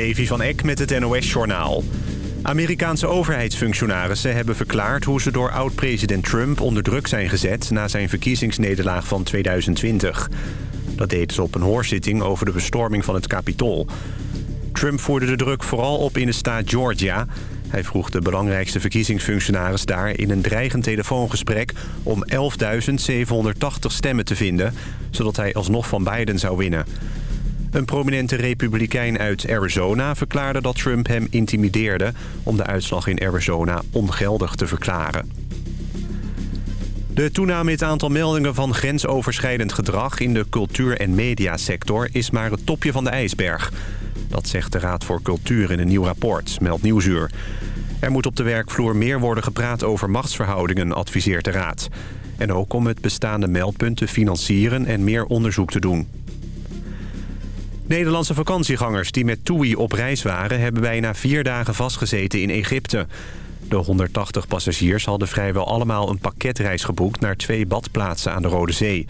Levi van Eck met het NOS-journaal. Amerikaanse overheidsfunctionarissen hebben verklaard... hoe ze door oud-president Trump onder druk zijn gezet... na zijn verkiezingsnederlaag van 2020. Dat deden ze op een hoorzitting over de bestorming van het Capitool. Trump voerde de druk vooral op in de staat Georgia. Hij vroeg de belangrijkste verkiezingsfunctionaris daar... in een dreigend telefoongesprek om 11.780 stemmen te vinden... zodat hij alsnog van Biden zou winnen. Een prominente republikein uit Arizona verklaarde dat Trump hem intimideerde... om de uitslag in Arizona ongeldig te verklaren. De toename in het aantal meldingen van grensoverschrijdend gedrag... in de cultuur- en mediasector is maar het topje van de ijsberg. Dat zegt de Raad voor Cultuur in een nieuw rapport, meldt Nieuwsuur. Er moet op de werkvloer meer worden gepraat over machtsverhoudingen, adviseert de Raad. En ook om het bestaande meldpunt te financieren en meer onderzoek te doen. Nederlandse vakantiegangers die met TUI op reis waren... hebben bijna vier dagen vastgezeten in Egypte. De 180 passagiers hadden vrijwel allemaal een pakketreis geboekt... naar twee badplaatsen aan de Rode Zee.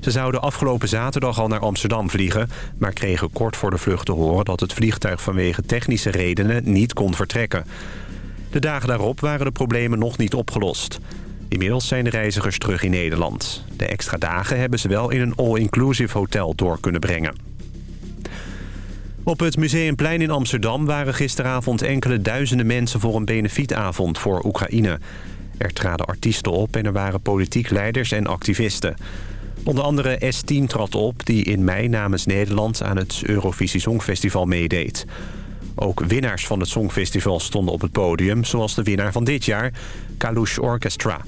Ze zouden afgelopen zaterdag al naar Amsterdam vliegen... maar kregen kort voor de vlucht te horen dat het vliegtuig vanwege technische redenen niet kon vertrekken. De dagen daarop waren de problemen nog niet opgelost. Inmiddels zijn de reizigers terug in Nederland. De extra dagen hebben ze wel in een all-inclusive hotel door kunnen brengen. Op het Museumplein in Amsterdam waren gisteravond enkele duizenden mensen voor een benefietavond voor Oekraïne. Er traden artiesten op en er waren politiek leiders en activisten. Onder andere S10 trad op, die in mei namens Nederland aan het Eurovisie Songfestival meedeed. Ook winnaars van het Songfestival stonden op het podium, zoals de winnaar van dit jaar, Kalush Orchestra.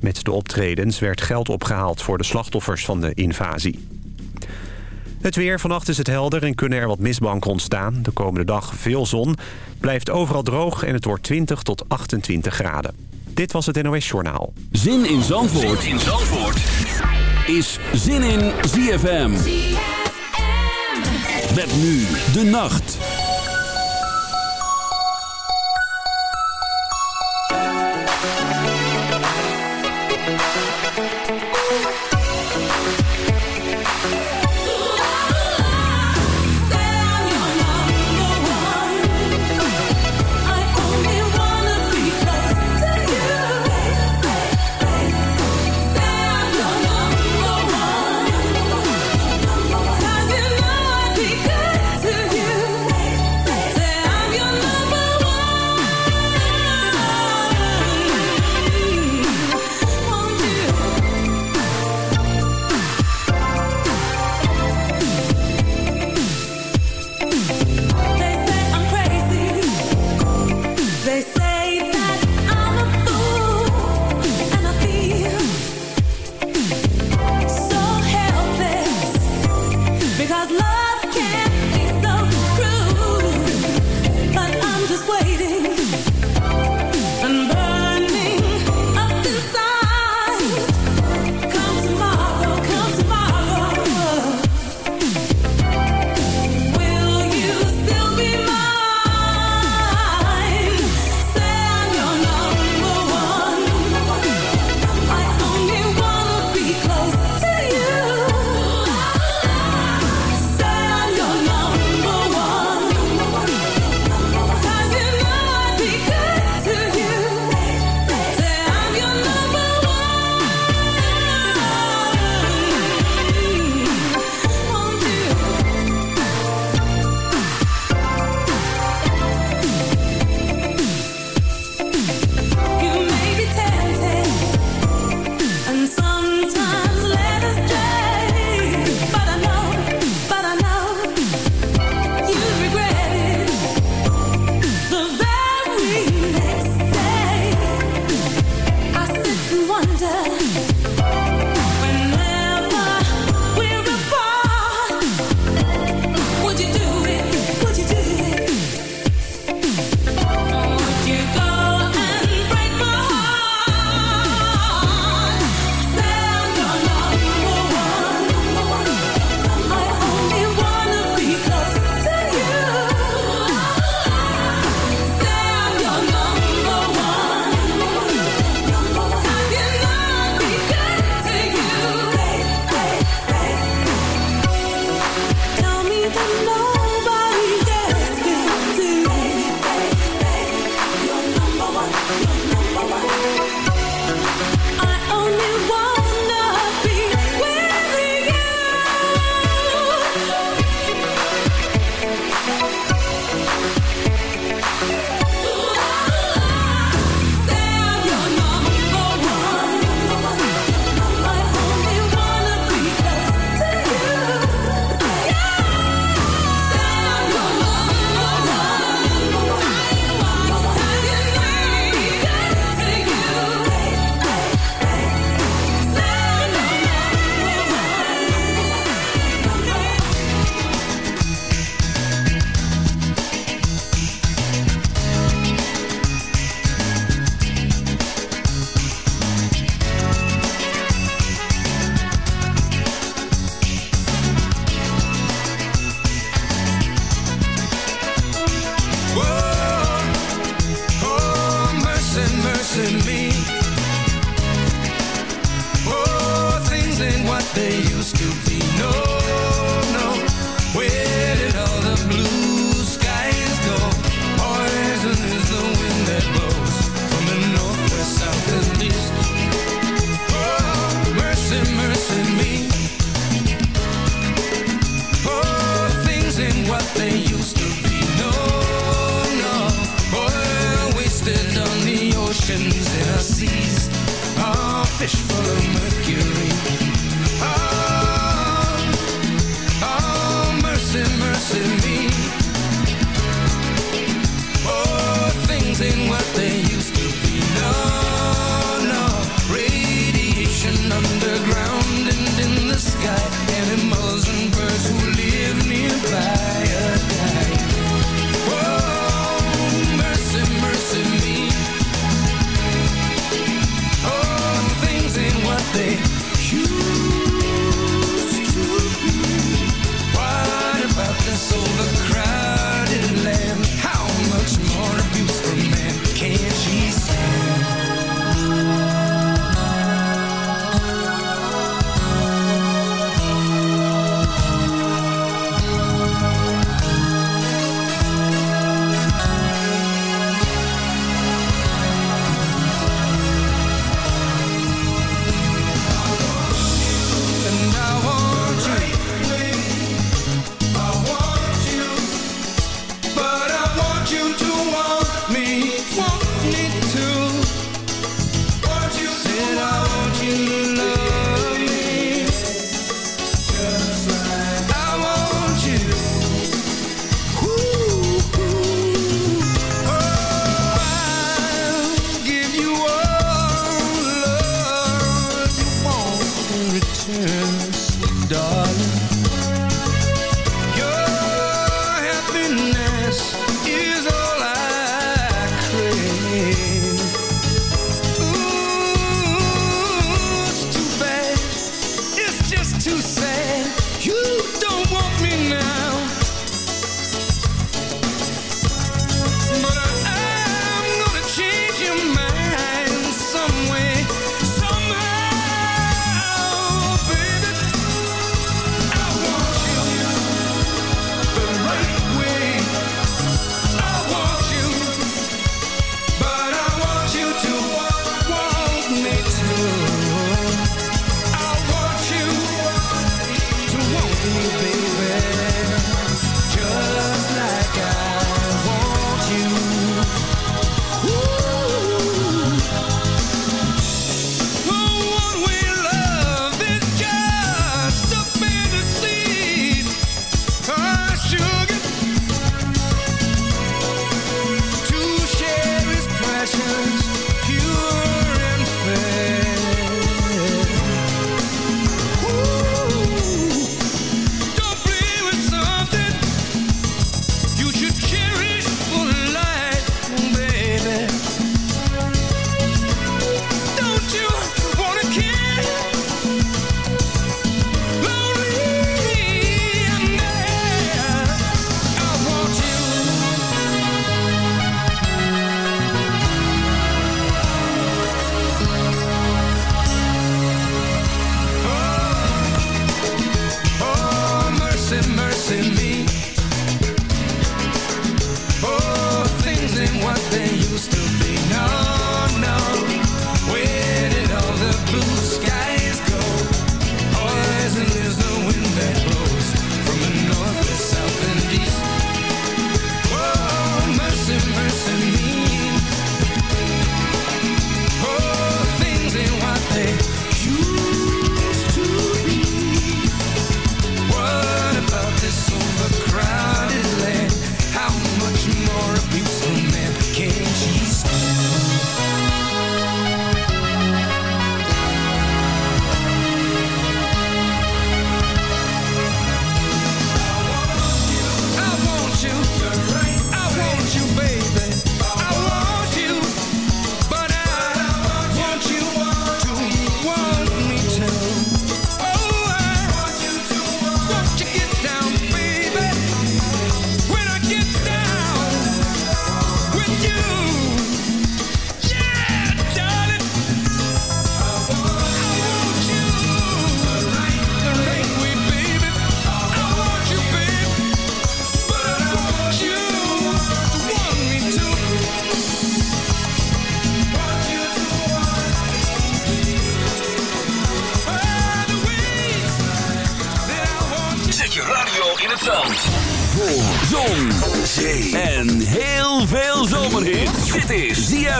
Met de optredens werd geld opgehaald voor de slachtoffers van de invasie. Het weer. Vannacht is het helder en kunnen er wat mistbanken ontstaan. De komende dag veel zon. Blijft overal droog en het wordt 20 tot 28 graden. Dit was het NOS Journaal. Zin in Zandvoort, zin in Zandvoort. is Zin in ZFM. ZFM. Met nu de nacht.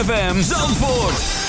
ZFM Zandvoort.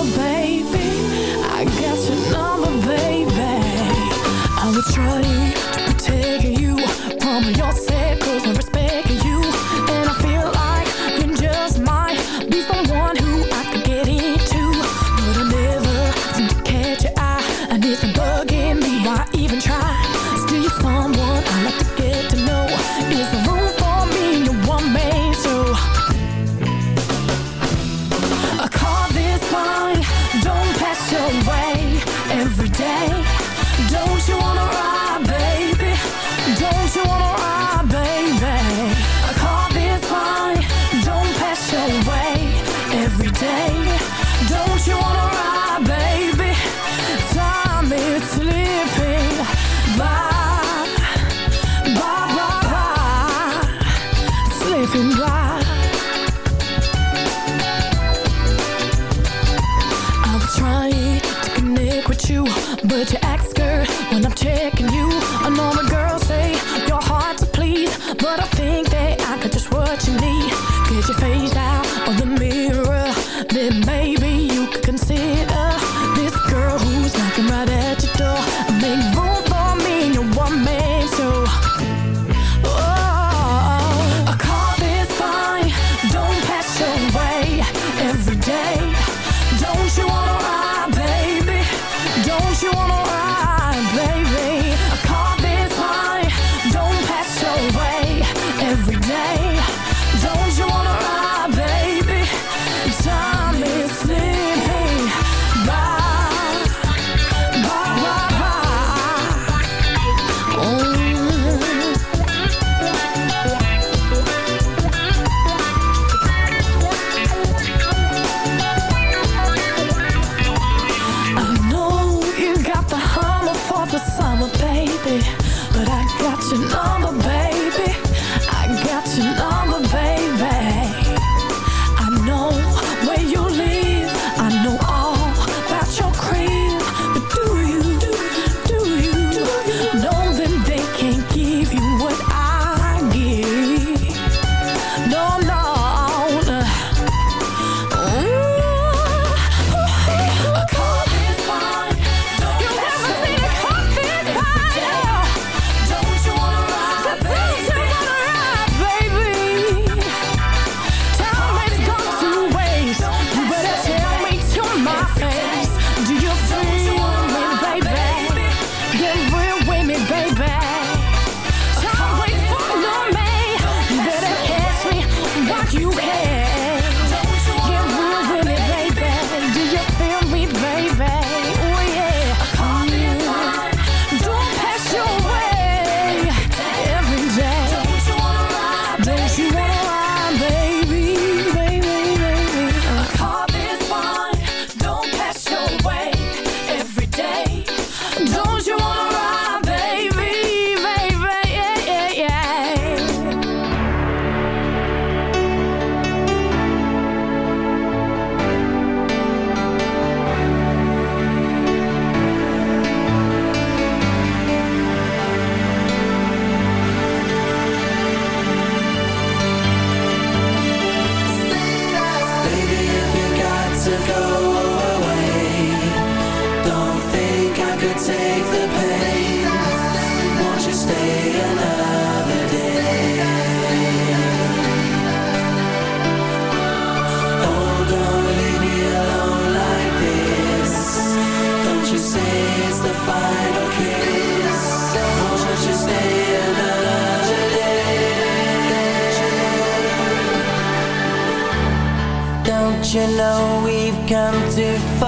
I got your number, baby. I was trying to you know we've come too far.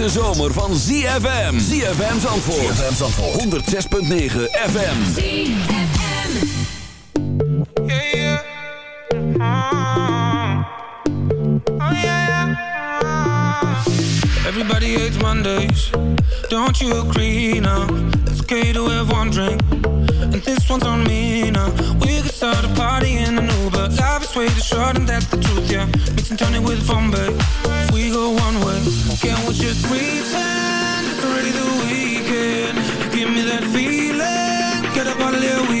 De zomer van ZFM. ZFM Zandvoort. ZFM Zandvoort. 106.9 FM. ZFM. Yeah, Everybody hates Mondays. Don't you agree now? It's okay to have one drink. this one's on me now. We could start a party in an Uber. Life is way too short, and that's the truth, yeah. Mixing Tony it with Bombay. We go one way. Can we just pretend it's already the weekend? You give me that feeling. Get up out of here,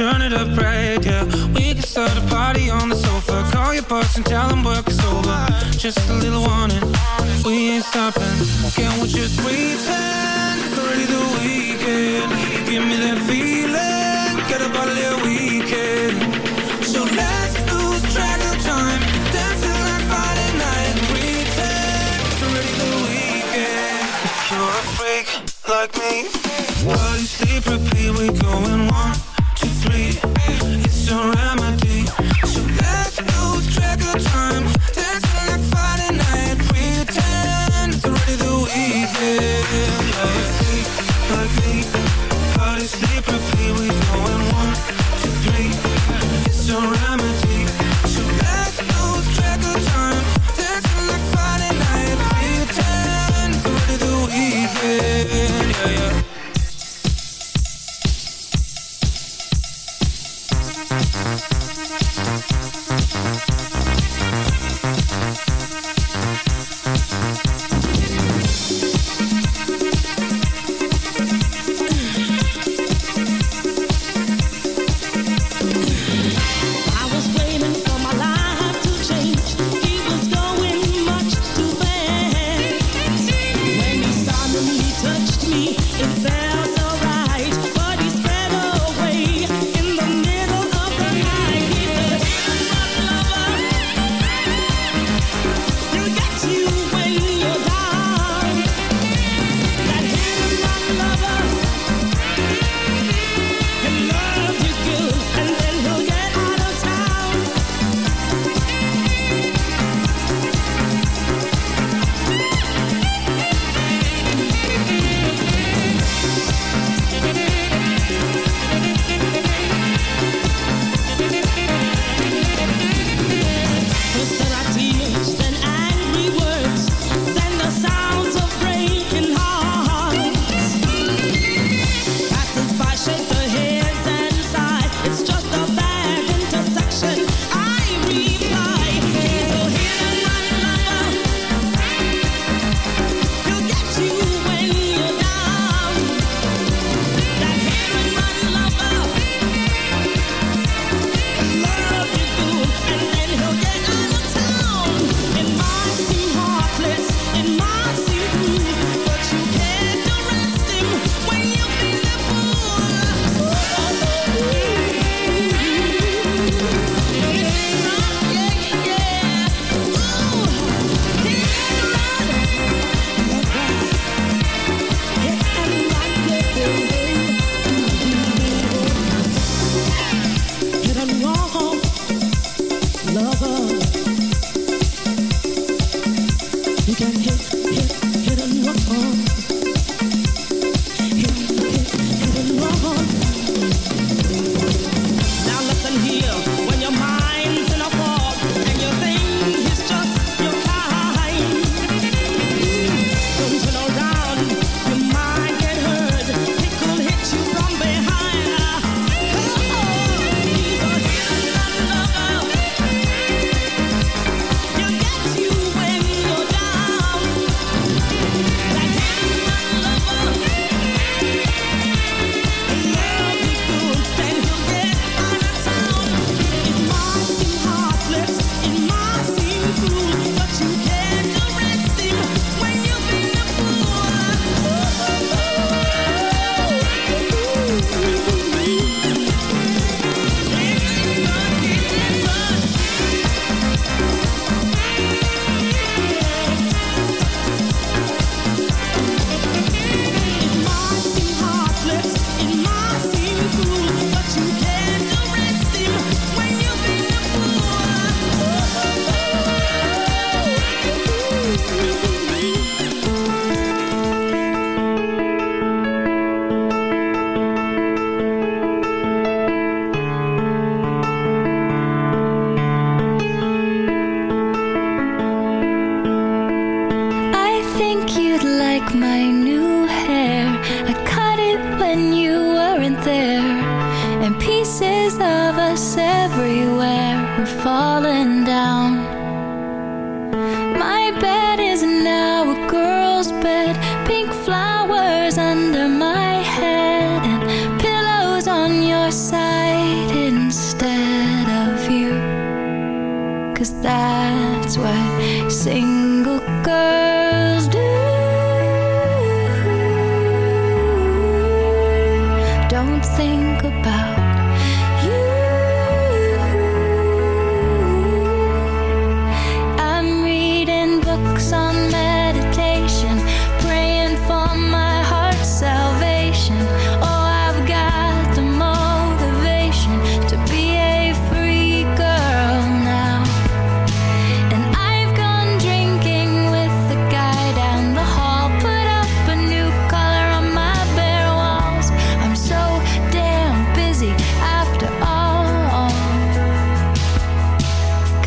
turn it up right, yeah. We can start a party on the sofa. Call your boss and tell him work is over. Just a little warning, we ain't stopping. Can we just pretend it's already the weekend? Give me that feeling, get a out of weekend. So let's lose track of time. Dance till like Friday night. Pretend it's already the weekend. If you're a freak like me Body sleep, repeat, We're going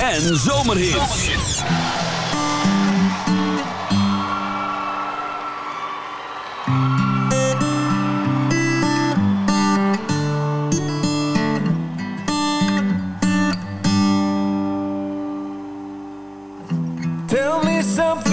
en zomerhits. Tell me something,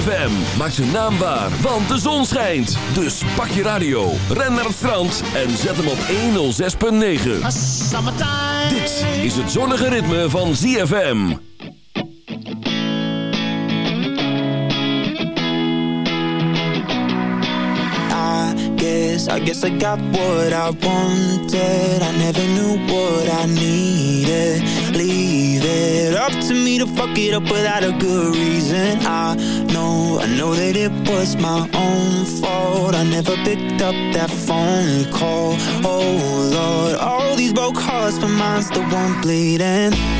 ZFM. Maak zijn naam waar, want de zon schijnt. Dus pak je radio, ren naar het strand en zet hem op 106.9. Dit is het zonnige ritme van ZFM. I guess, I guess I got what I wanted. I never knew what I needed. Leave it up to me to fuck it up without a good reason. I know, I know that it was my own fault. I never picked up that phone call. Oh Lord, all these broke hearts But mine's the one bleeding.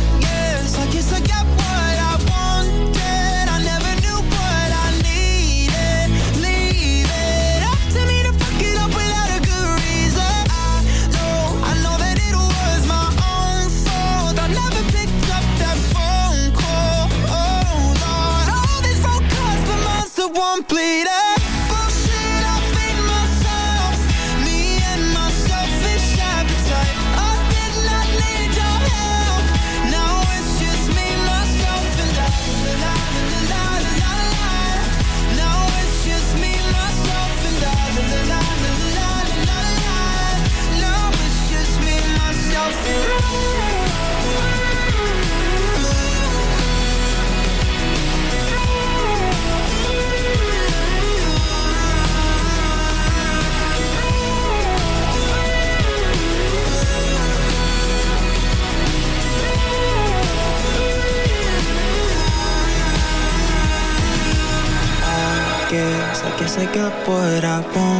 up what I want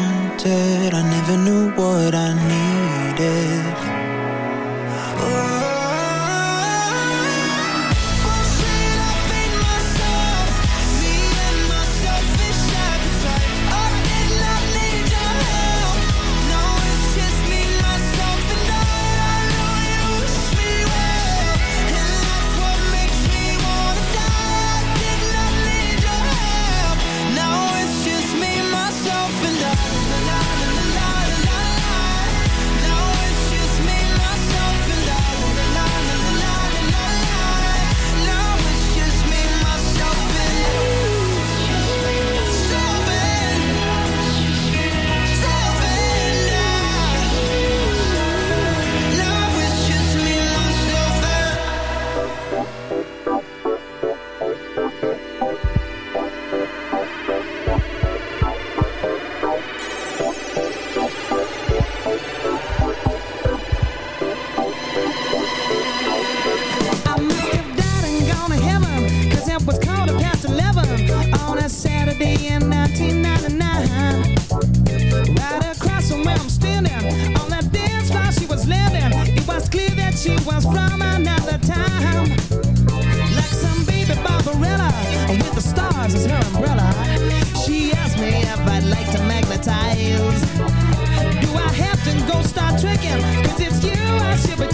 reptiles. Do I have to go start tricking? Cause it's you I should be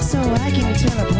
so I can tell apart.